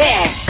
best.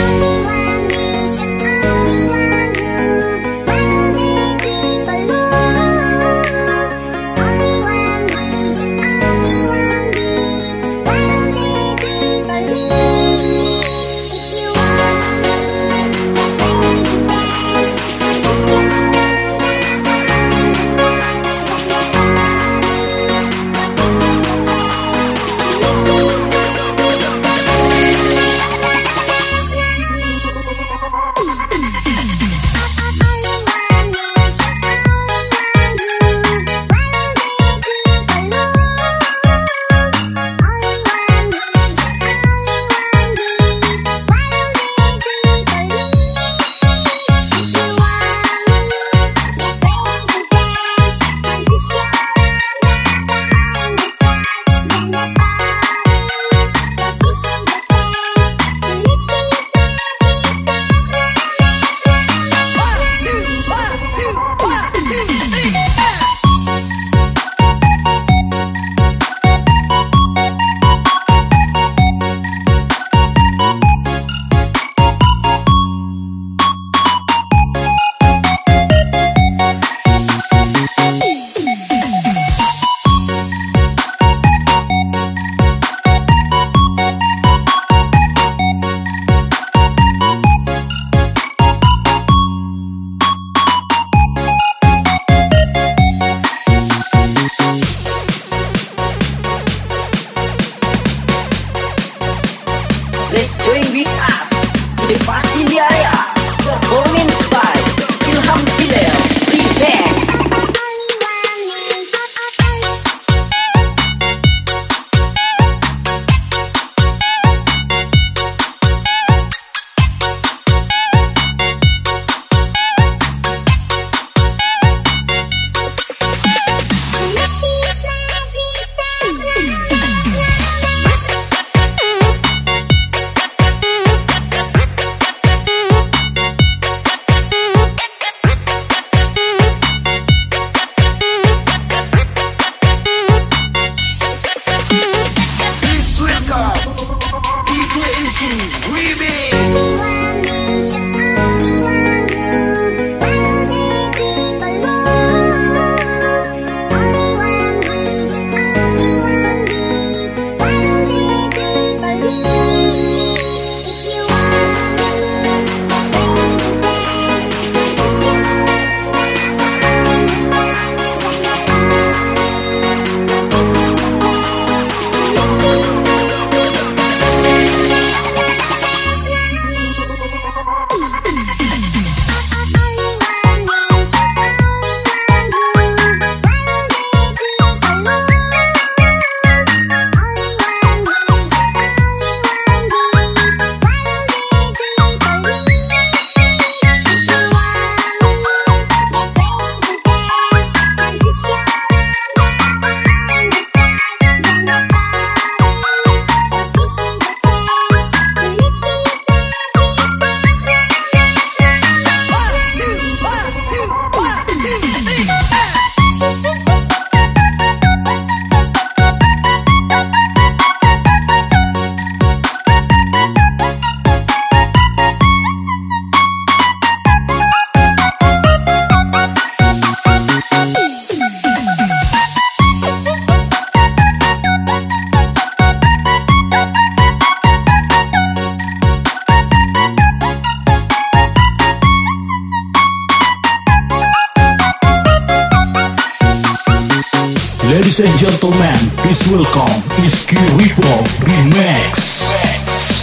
And gentlemen, please welcome Iski Revolve Remix.